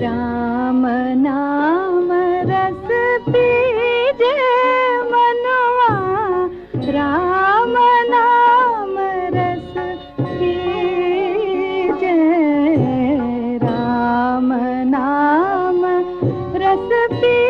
राम नाम रस बीज मनवा। राम नाम रस बीज। राम नाम रस रस्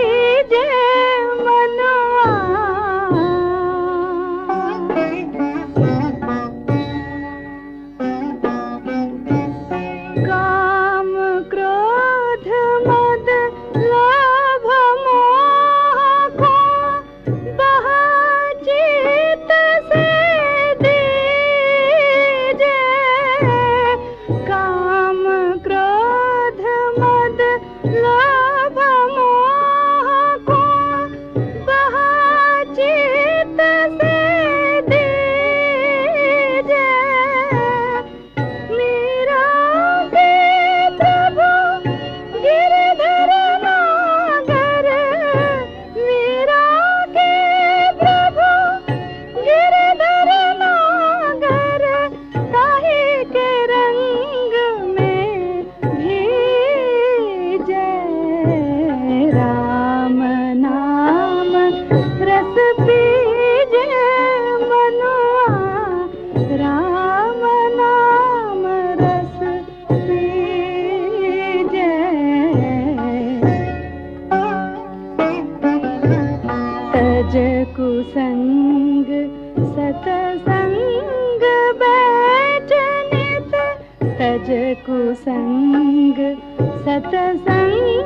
कुसङ्ग सतसङ्ग बैठनित। तज कुसङ्ग सतसङ्ग